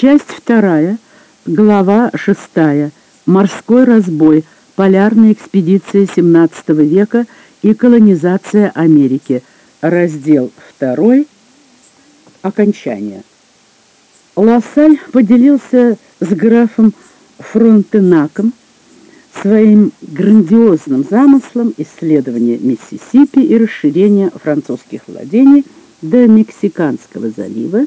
Часть вторая, глава шестая. Морской разбой. Полярная экспедиция XVII века и колонизация Америки. Раздел второй. Окончание. Лассаль поделился с графом Фронтенаком своим грандиозным замыслом исследования Миссисипи и расширения французских владений до Мексиканского залива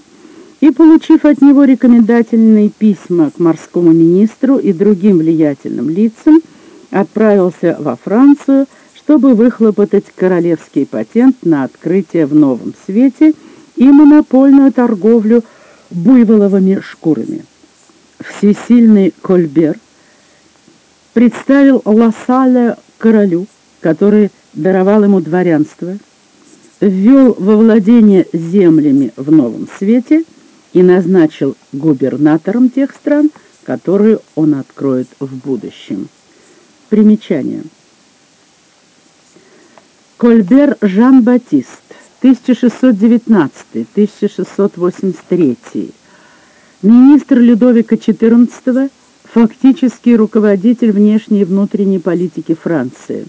и, получив от него рекомендательные письма к морскому министру и другим влиятельным лицам, отправился во Францию, чтобы выхлопотать королевский патент на открытие в новом свете и монопольную торговлю буйволовыми шкурами. Всесильный Кольбер представил Лассаля королю, который даровал ему дворянство, ввел во владение землями в новом свете и назначил губернатором тех стран, которые он откроет в будущем. Примечание. Кольбер Жан-Батист, 1619-1683, министр Людовика XIV, фактический руководитель внешней и внутренней политики Франции.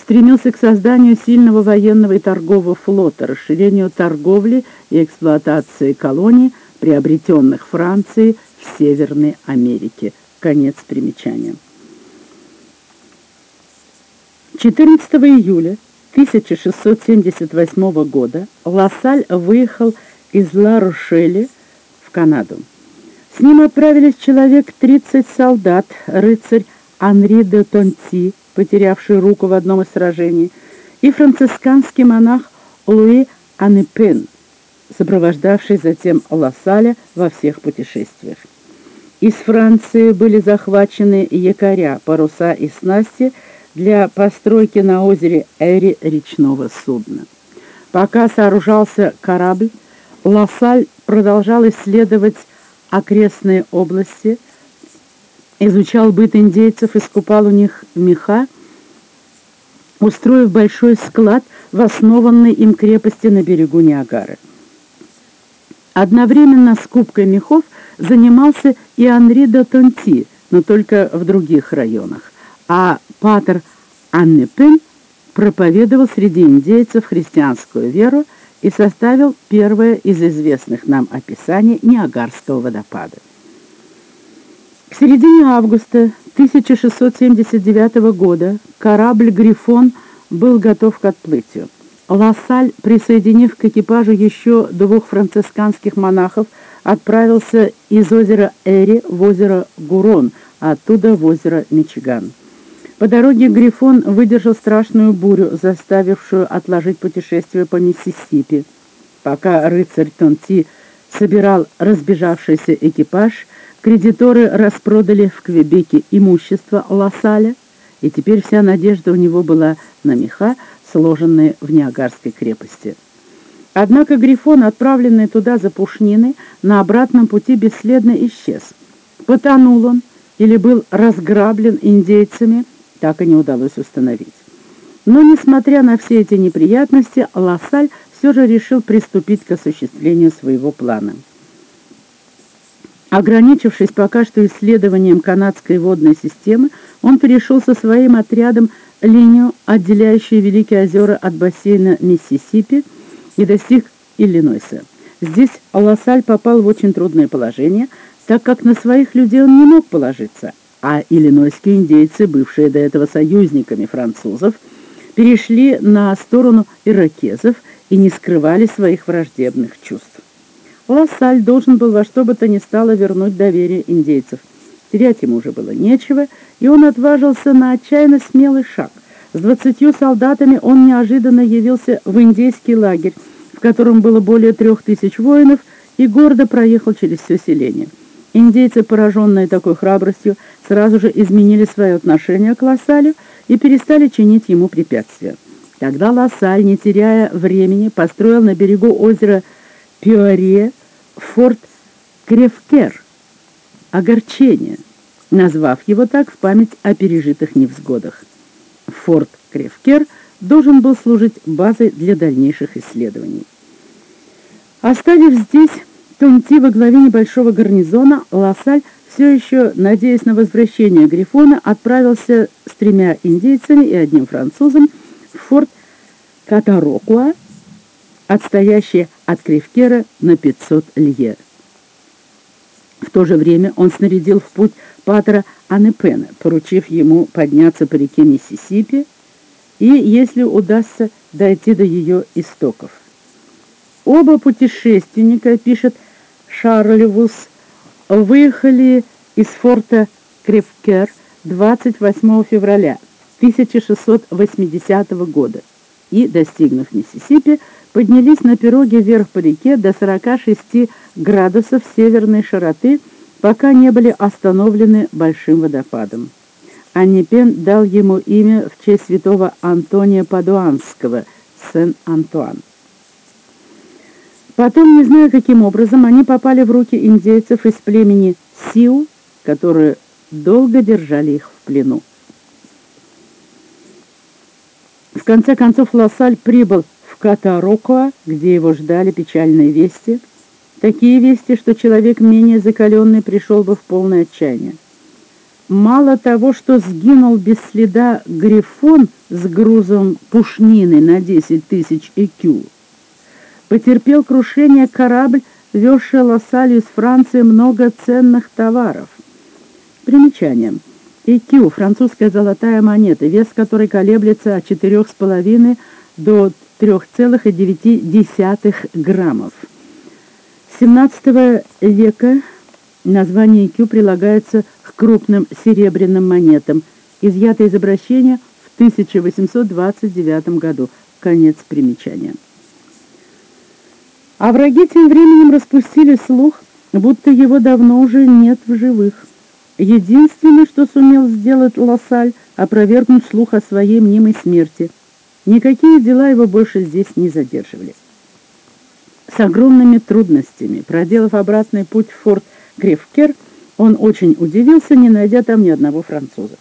Стремился к созданию сильного военного и торгового флота, расширению торговли и эксплуатации колоний, приобретенных Францией в Северной Америке. Конец примечания. 14 июля 1678 года Лассаль выехал из Ла-Рошеля в Канаду. С ним отправились человек 30 солдат, рыцарь Анри де Тонти, потерявший руку в одном из сражений, и францисканский монах Луи Анепен, сопровождавший затем Лассаля во всех путешествиях. Из Франции были захвачены якоря, паруса и снасти для постройки на озере Эри речного судна. Пока сооружался корабль, Лассаль продолжал исследовать окрестные области, изучал быт индейцев, искупал у них меха, устроив большой склад в основанной им крепости на берегу Ниагары. Одновременно с кубкой мехов занимался и Анри де Тонти, но только в других районах, а Патер Аннепен проповедовал среди индейцев христианскую веру и составил первое из известных нам описаний Ниагарского водопада. К середине августа 1679 года корабль «Грифон» был готов к отплытию. Лассаль, присоединив к экипажу еще двух францисканских монахов, отправился из озера Эри в озеро Гурон, оттуда в озеро Мичиган. По дороге Грифон выдержал страшную бурю, заставившую отложить путешествие по Миссисипи. Пока рыцарь Тонти собирал разбежавшийся экипаж, кредиторы распродали в Квебеке имущество Лассаля, и теперь вся надежда у него была на меха, сложенные в Ниагарской крепости. Однако Грифон, отправленный туда за пушниной, на обратном пути бесследно исчез. Потонул он или был разграблен индейцами – так и не удалось установить. Но, несмотря на все эти неприятности, Лассаль все же решил приступить к осуществлению своего плана. Ограничившись пока что исследованием канадской водной системы, он перешел со своим отрядом линию, отделяющую Великие озера от бассейна Миссисипи, и достиг Иллинойса. Здесь Лассаль попал в очень трудное положение, так как на своих людей он не мог положиться, а иллинойские индейцы, бывшие до этого союзниками французов, перешли на сторону иракезов и не скрывали своих враждебных чувств. Лассаль должен был во что бы то ни стало вернуть доверие индейцев. Терять ему уже было нечего, и он отважился на отчаянно смелый шаг. С двадцатью солдатами он неожиданно явился в индейский лагерь, в котором было более трех тысяч воинов, и гордо проехал через все селение. Индейцы, пораженные такой храбростью, сразу же изменили свое отношение к Лассалю и перестали чинить ему препятствия. Тогда Лассаль, не теряя времени, построил на берегу озера Пюаре форт Кревкер, огорчение, назвав его так в память о пережитых невзгодах. Форт Кревкер должен был служить базой для дальнейших исследований. Оставив здесь Тонти во главе небольшого гарнизона Лассаль, все еще, надеясь на возвращение Грифона, отправился с тремя индейцами и одним французом в форт Катарокуа, отстоящий от Кривкера на 500 лье. В то же время он снарядил в путь патера Анепена, поручив ему подняться по реке Миссисипи и, если удастся, дойти до ее истоков. Оба путешественника, пишет Шарлевус, выехали из форта Кривкер 28 февраля 1680 года и, достигнув Миссисипи, поднялись на пироге вверх по реке до 46 градусов северной широты, пока не были остановлены большим водопадом. Аннипен дал ему имя в честь святого Антония Падуанского, Сен-Антуан. Потом, не знаю каким образом, они попали в руки индейцев из племени Сиу, которые долго держали их в плену. В конце концов Лассаль прибыл Катарокуа, где его ждали печальные вести. Такие вести, что человек менее закаленный пришел бы в полное отчаяние. Мало того, что сгинул без следа грифон с грузом пушнины на 10 тысяч ЭКЮ, потерпел крушение корабль, везший Лассаль из Франции много ценных товаров. Примечание. ЭКЮ – французская золотая монета, вес которой колеблется от 4,5 до 3,9 граммов. С 17 века название ЭКЮ прилагается к крупным серебряным монетам, изъято из обращения в 1829 году. Конец примечания. А враги тем временем распустили слух, будто его давно уже нет в живых. Единственное, что сумел сделать Лассаль, опровергнуть слух о своей мнимой смерти. Никакие дела его больше здесь не задерживали. С огромными трудностями, проделав обратный путь в форт Кривкер, он очень удивился, не найдя там ни одного француза.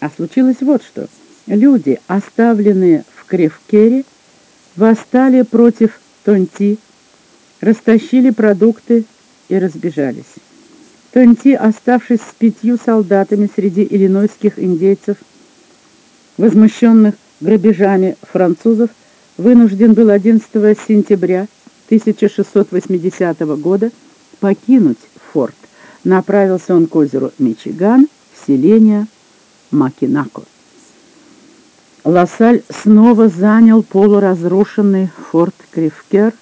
А случилось вот что. Люди, оставленные в Кривкере, восстали против Тонти, растащили продукты и разбежались. Тонти, оставшись с пятью солдатами среди иллинойских индейцев, возмущенных грабежами французов, вынужден был 11 сентября 1680 года покинуть форт. Направился он к озеру Мичиган, в селение Макинако. Лассаль снова занял полуразрушенный форт Кривкер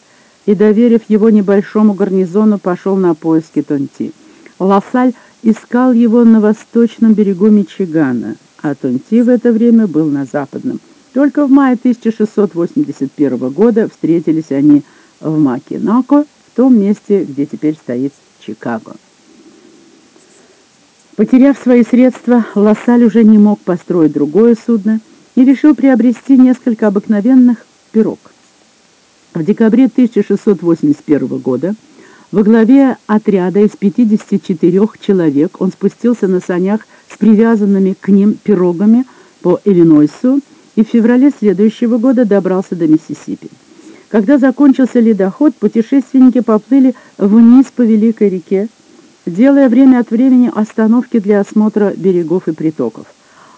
и, доверив его небольшому гарнизону, пошел на поиски Тонти. Лассаль искал его на восточном берегу Мичигана, а Тонти в это время был на западном. Только в мае 1681 года встретились они в Макинако, в том месте, где теперь стоит Чикаго. Потеряв свои средства, Лассаль уже не мог построить другое судно и решил приобрести несколько обыкновенных пирог. В декабре 1681 года во главе отряда из 54 человек он спустился на санях с привязанными к ним пирогами по Иллинойсу и в феврале следующего года добрался до Миссисипи. Когда закончился ледоход, путешественники поплыли вниз по Великой реке, делая время от времени остановки для осмотра берегов и притоков.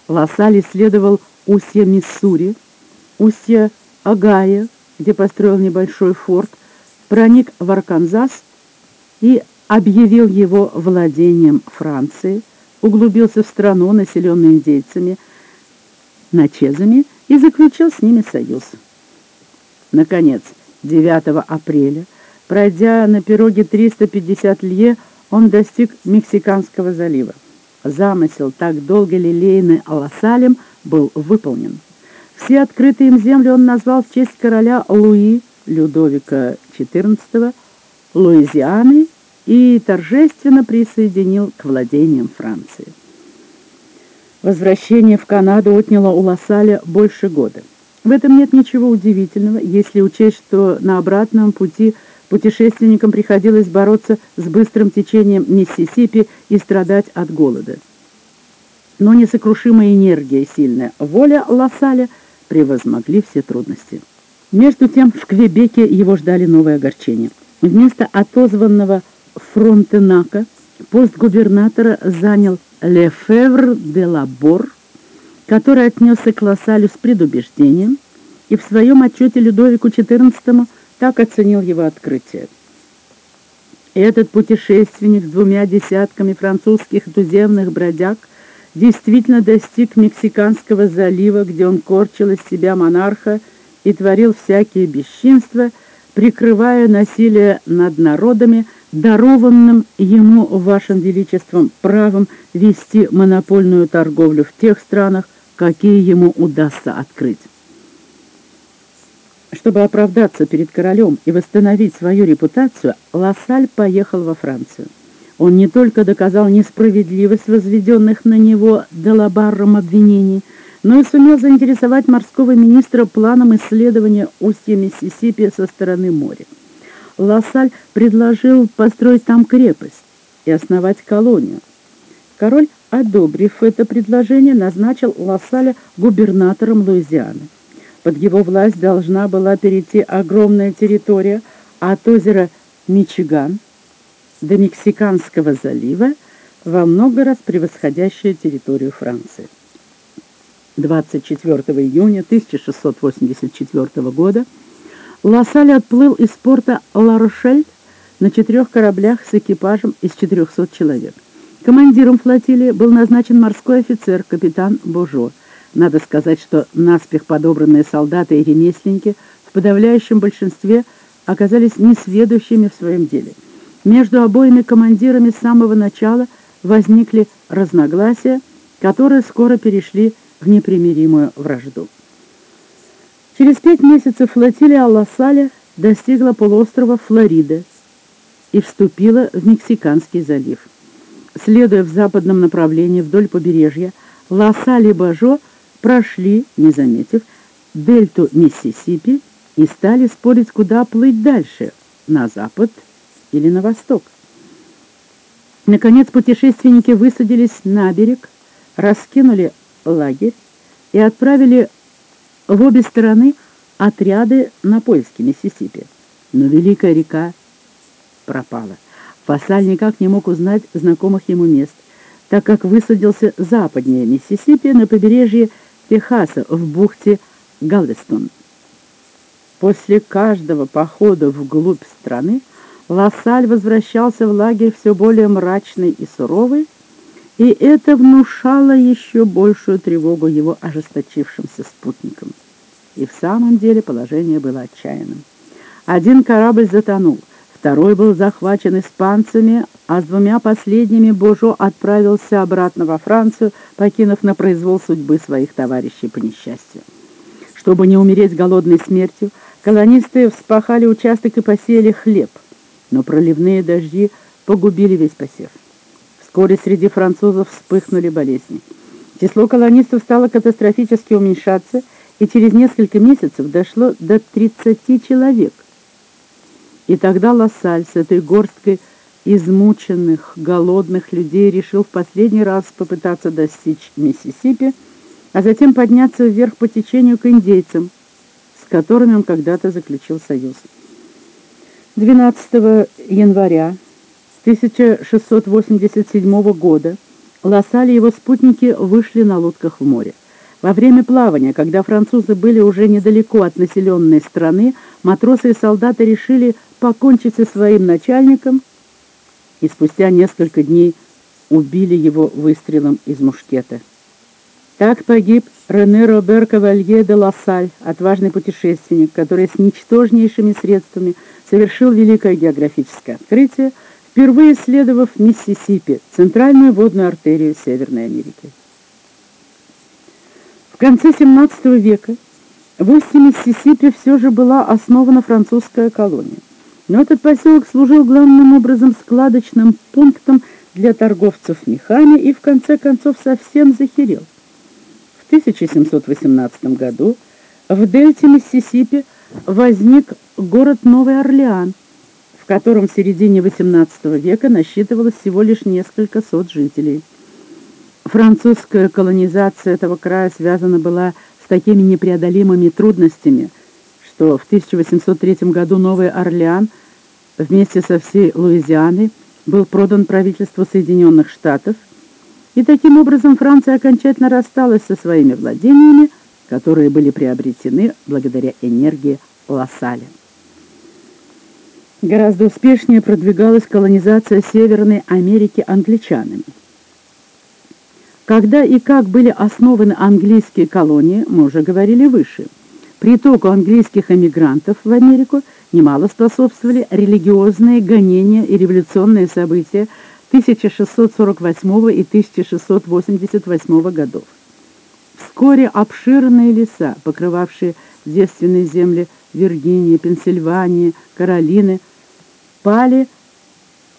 Лассаль исследовал устье Миссури, устье Агая, где построил небольшой форт, проник в Арканзас и объявил его владением Франции, углубился в страну, населенную индейцами, начезами, и заключил с ними союз. Наконец, 9 апреля, пройдя на пироге 350 лье, он достиг Мексиканского залива. Замысел, так долго лелеянный Аласалем, был выполнен. Все открытые им земли он назвал в честь короля Луи Людовика XIV Луизианы и торжественно присоединил к владениям Франции. Возвращение в Канаду отняло у Лассаля больше года. В этом нет ничего удивительного, если учесть, что на обратном пути путешественникам приходилось бороться с быстрым течением Миссисипи и страдать от голода. Но несокрушимая энергия и сильная воля Лассаля превозмогли все трудности. Между тем в Квебеке его ждали новые огорчения – Вместо отозванного Фронтенака пост губернатора занял Лефевр де Лабор, который отнесся к Лассалю с предубеждением и в своем отчете Людовику XIV так оценил его открытие. Этот путешественник с двумя десятками французских туземных бродяг действительно достиг Мексиканского залива, где он корчил из себя монарха и творил всякие бесчинства, прикрывая насилие над народами, дарованным ему вашим величеством правом вести монопольную торговлю в тех странах, какие ему удастся открыть. Чтобы оправдаться перед королем и восстановить свою репутацию, Лассаль поехал во Францию. Он не только доказал несправедливость возведенных на него Делабарром обвинений, но и сумел заинтересовать морского министра планом исследования устья Миссисипи со стороны моря. Лассаль предложил построить там крепость и основать колонию. Король, одобрив это предложение, назначил Лассаля губернатором Луизианы. Под его власть должна была перейти огромная территория от озера Мичиган до Мексиканского залива, во много раз превосходящая территорию Франции. 24 июня 1684 года Лассаль отплыл из порта Ла-Рошель на четырех кораблях с экипажем из 400 человек. Командиром флотилии был назначен морской офицер, капитан Божо. Надо сказать, что наспех подобранные солдаты и ремесленники в подавляющем большинстве оказались несведущими в своем деле. Между обоими командирами с самого начала возникли разногласия, которые скоро перешли в непримиримую вражду. Через пять месяцев флотилия Алласаля достигла полуострова Флорида и вступила в Мексиканский залив. Следуя в западном направлении вдоль побережья, Лассаль и Бажо прошли, не заметив, дельту Миссисипи и стали спорить, куда плыть дальше, на запад или на восток. Наконец путешественники высадились на берег, раскинули лагерь и отправили в обе стороны отряды на поиски Миссисипи. Но Великая река пропала. Фасаль никак не мог узнать знакомых ему мест, так как высадился западнее Миссисипи на побережье Техаса в бухте Галвестон. После каждого похода вглубь страны Лассаль возвращался в лагерь все более мрачный и суровый, и это внушало еще большую тревогу его ожесточившимся спутникам. И в самом деле положение было отчаянным. Один корабль затонул, второй был захвачен испанцами, а с двумя последними Божо отправился обратно во Францию, покинув на произвол судьбы своих товарищей по несчастью. Чтобы не умереть голодной смертью, колонисты вспахали участок и посеяли хлеб, но проливные дожди погубили весь посев. Вскоре среди французов вспыхнули болезни. Число колонистов стало катастрофически уменьшаться, и через несколько месяцев дошло до 30 человек. И тогда Лассаль с этой горсткой измученных, голодных людей решил в последний раз попытаться достичь Миссисипи, а затем подняться вверх по течению к индейцам, с которыми он когда-то заключил союз. 12 января 1687 года Лассаль и его спутники вышли на лодках в море. Во время плавания, когда французы были уже недалеко от населенной страны, матросы и солдаты решили покончить со своим начальником и спустя несколько дней убили его выстрелом из мушкета. Так погиб Рене Робер Кавалье де Лассаль, отважный путешественник, который с ничтожнейшими средствами совершил великое географическое открытие – впервые исследовав Миссисипи, центральную водную артерию Северной Америки. В конце XVII века в устье Миссисипи все же была основана французская колония. Но этот поселок служил главным образом складочным пунктом для торговцев мехами и в конце концов совсем захерел. В 1718 году в дельте Миссисипи возник город Новый Орлеан – в котором в середине XVIII века насчитывалось всего лишь несколько сот жителей. Французская колонизация этого края связана была с такими непреодолимыми трудностями, что в 1803 году Новый Орлеан вместе со всей Луизианой был продан правительству Соединенных Штатов, и таким образом Франция окончательно рассталась со своими владениями, которые были приобретены благодаря энергии Лассаля. Гораздо успешнее продвигалась колонизация Северной Америки англичанами. Когда и как были основаны английские колонии, мы уже говорили выше. Притоку английских эмигрантов в Америку немало способствовали религиозные гонения и революционные события 1648 и 1688 годов. Вскоре обширные леса, покрывавшие девственные земли Виргинии, Пенсильвании, Каролины, пали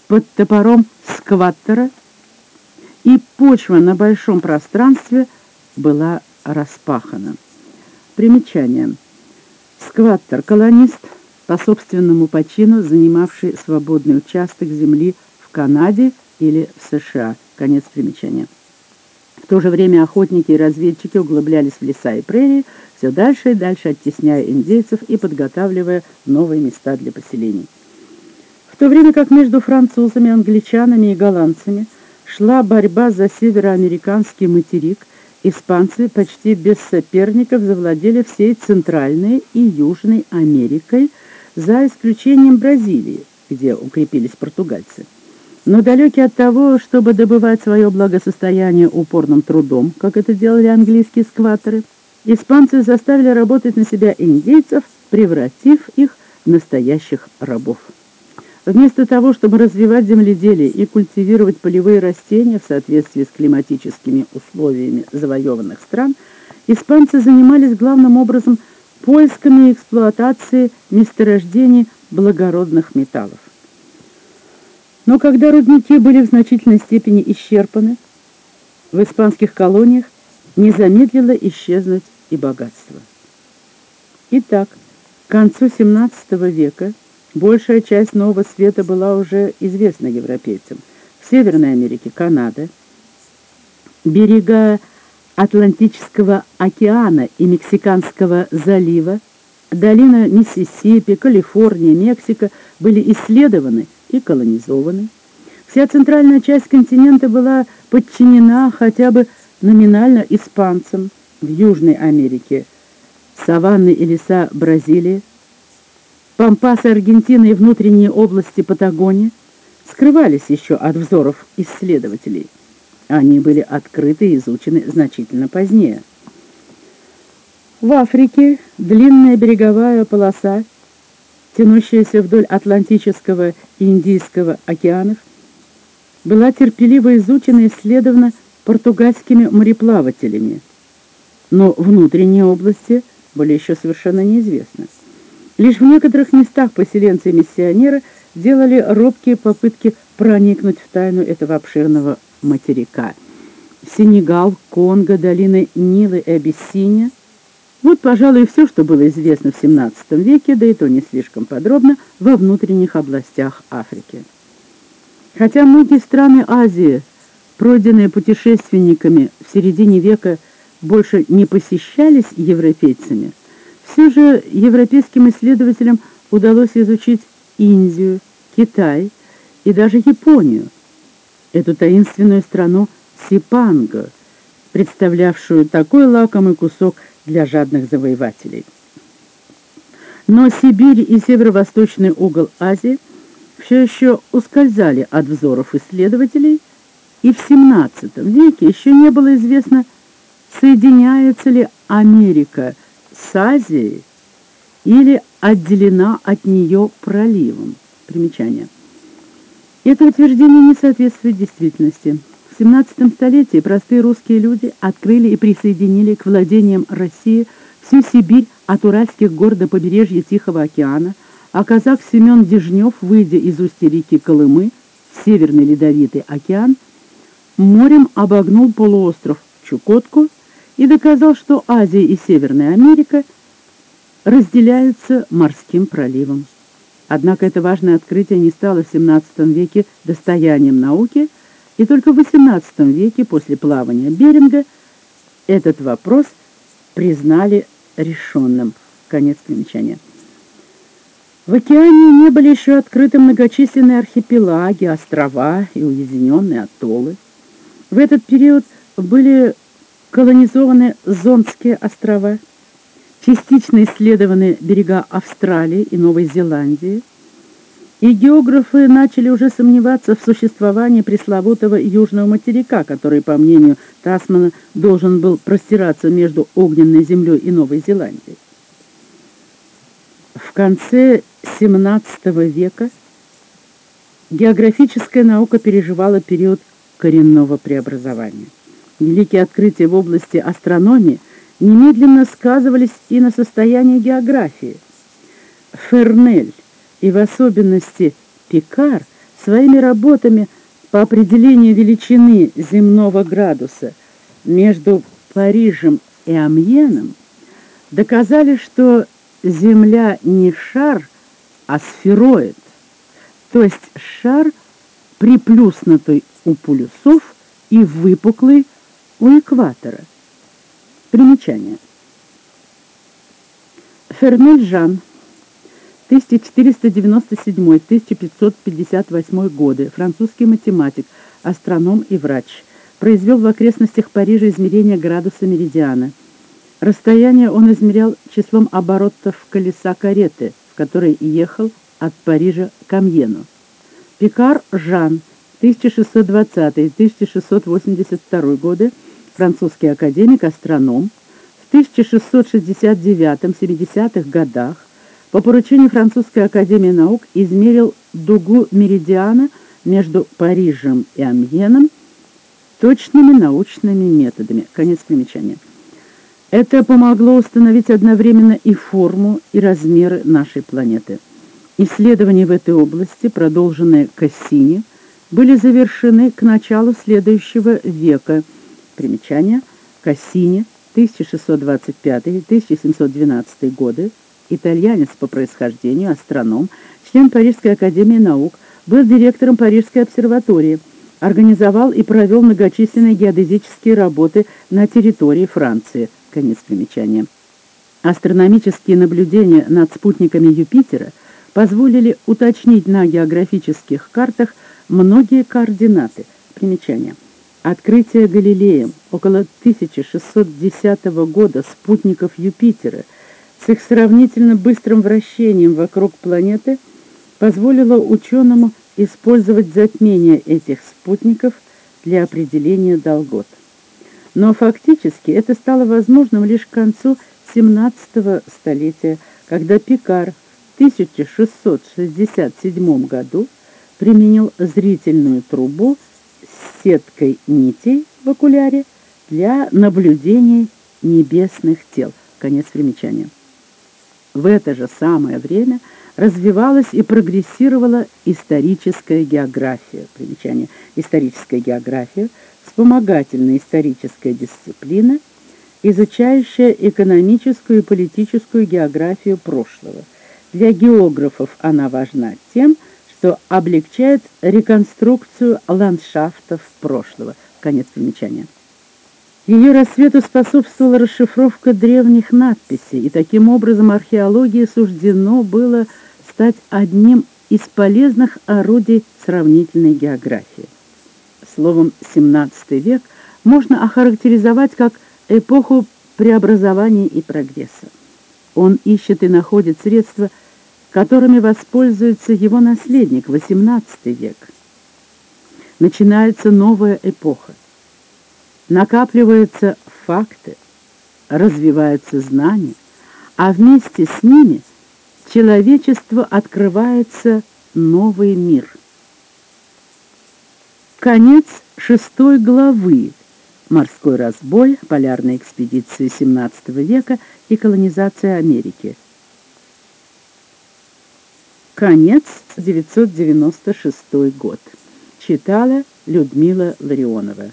под топором скваттера, и почва на большом пространстве была распахана. Примечание. Скваттер – колонист, по собственному почину занимавший свободный участок земли в Канаде или в США. Конец примечания. В то же время охотники и разведчики углублялись в леса и прерии, все дальше и дальше оттесняя индейцев и подготавливая новые места для поселений. В то время как между французами, англичанами и голландцами шла борьба за североамериканский материк, испанцы почти без соперников завладели всей Центральной и Южной Америкой, за исключением Бразилии, где укрепились португальцы. Но далекие от того, чтобы добывать свое благосостояние упорным трудом, как это делали английские скваторы, испанцы заставили работать на себя индейцев, превратив их в настоящих рабов. Вместо того, чтобы развивать земледелие и культивировать полевые растения в соответствии с климатическими условиями завоеванных стран, испанцы занимались главным образом поисками и эксплуатацией месторождений благородных металлов. Но когда рудники были в значительной степени исчерпаны, в испанских колониях не замедлило исчезнуть и богатство. Итак, к концу XVII века большая часть Нового Света была уже известна европейцам. В Северной Америке Канада, берега Атлантического океана и Мексиканского залива, долина Миссисипи, Калифорния, Мексика были исследованы и колонизованы. Вся центральная часть континента была подчинена хотя бы номинально испанцам в Южной Америке. Саванны и леса Бразилии, Пампасы Аргентины и внутренние области Патагонии скрывались еще от взоров исследователей. Они были открыты и изучены значительно позднее. В Африке длинная береговая полоса, тянущаяся вдоль Атлантического и Индийского океанов, была терпеливо изучена и исследована португальскими мореплавателями, но внутренние области были еще совершенно неизвестны. Лишь в некоторых местах поселенцы-миссионеры делали робкие попытки проникнуть в тайну этого обширного материка. Сенегал, Конго, долины Нилы и Абиссиния. Вот, пожалуй, все, что было известно в XVII веке, да и то не слишком подробно, во внутренних областях Африки. Хотя многие страны Азии, пройденные путешественниками в середине века, больше не посещались европейцами, все же европейским исследователям удалось изучить Индию, Китай и даже Японию, эту таинственную страну Сипанго, представлявшую такой лакомый кусок для жадных завоевателей. Но Сибирь и северо-восточный угол Азии все еще ускользали от взоров исследователей, и в XVII веке еще не было известно, соединяется ли Америка с Азией или отделена от нее проливом. Примечание. Это утверждение не соответствует действительности. В 17 столетии простые русские люди открыли и присоединили к владениям России всю Сибирь от Уральских гор до побережья Тихого океана, а казак Семен Дежнев, выйдя из устья реки Колымы, Северный Ледовитый океан, морем обогнул полуостров Чукотку и доказал, что Азия и Северная Америка разделяются морским проливом. Однако это важное открытие не стало в XVII веке достоянием науки, и только в XVIII веке после плавания Беринга этот вопрос признали решенным. Конец примечания. В океане не были еще открыты многочисленные архипелаги, острова и уединенные атоллы. В этот период были колонизованы Зонские острова, частично исследованы берега Австралии и Новой Зеландии, и географы начали уже сомневаться в существовании пресловутого Южного материка, который, по мнению Тасмана, должен был простираться между огненной землей и Новой Зеландией. В конце XVII века географическая наука переживала период коренного преобразования. Великие открытия в области астрономии немедленно сказывались и на состоянии географии. Фернель и в особенности Пикар своими работами по определению величины земного градуса между Парижем и Амьеном доказали, что Земля не шар, а сфероид, то есть шар, приплюснутый у полюсов и выпуклый у экватора. Примечание. Фермель Жан, 1497-1558 годы, французский математик, астроном и врач, произвел в окрестностях Парижа измерение градуса меридиана. Расстояние он измерял числом оборотов колеса кареты, в которой ехал от Парижа к Амьену. Пикар Жан, 1620-1682 годы, французский академик, астроном, в 1669-70-х годах по поручению Французской академии наук измерил дугу меридиана между Парижем и Амьеном точными научными методами. Конец примечания. Это помогло установить одновременно и форму, и размеры нашей планеты. Исследования в этой области, продолженные Кассини, были завершены к началу следующего века. Примечание. Кассини, 1625-1712 годы, итальянец по происхождению, астроном, член Парижской академии наук, был директором Парижской обсерватории, организовал и провел многочисленные геодезические работы на территории Франции. Конец примечания. Астрономические наблюдения над спутниками Юпитера позволили уточнить на географических картах многие координаты. Примечание. Открытие Галилеем около 1610 года спутников Юпитера с их сравнительно быстрым вращением вокруг планеты позволило ученому использовать затмение этих спутников для определения долгот. Но фактически это стало возможным лишь к концу 17 столетия, когда Пикар в 1667 году применил зрительную трубу сеткой нитей в окуляре для наблюдений небесных тел. Конец примечания. В это же самое время развивалась и прогрессировала историческая география. Примечание. Историческая география – вспомогательная историческая дисциплина, изучающая экономическую и политическую географию прошлого. Для географов она важна тем, что облегчает реконструкцию ландшафтов прошлого. Конец примечания. Ее рассвету способствовала расшифровка древних надписей, и таким образом археологии суждено было стать одним из полезных орудий сравнительной географии. Словом, XVII век можно охарактеризовать как эпоху преобразований и прогресса. Он ищет и находит средства, которыми воспользуется его наследник, XVIII век. Начинается новая эпоха. Накапливаются факты, развиваются знания, а вместе с ними человечеству открывается новый мир – Конец шестой главы. Морской разбой, полярные экспедиции XVII века и колонизация Америки. Конец 996 год. Читала Людмила Ларионова.